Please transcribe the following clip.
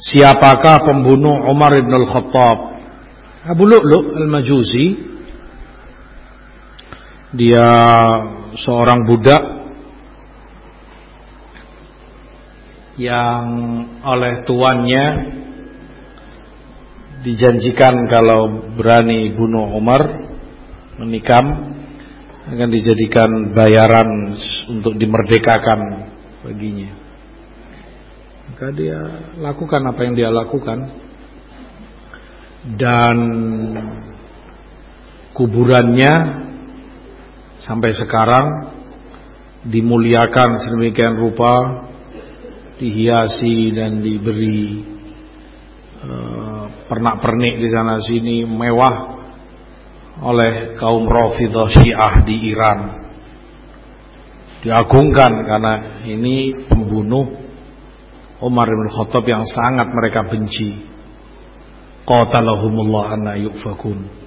siapakah pembunuh Umar ibn al-Khattab Abu Lu'lu' al-Majusi dia seorang budak yang oleh tuannya dijanjikan kalau berani bunuh Umar menikam akan dijadikan bayaran untuk dimerdekakan baginya. Maka dia lakukan apa yang dia lakukan dan kuburannya sampai sekarang dimuliakan sedemikian rupa dihiasi dan diberi uh, pernak-pernik di sana sini mewah oleh kaum Rafidah Syiah di Iran. Diagungkan karena ini pembunuh Umar bin Khattab yang sangat mereka benci. Qatalahumullah anna yufakun.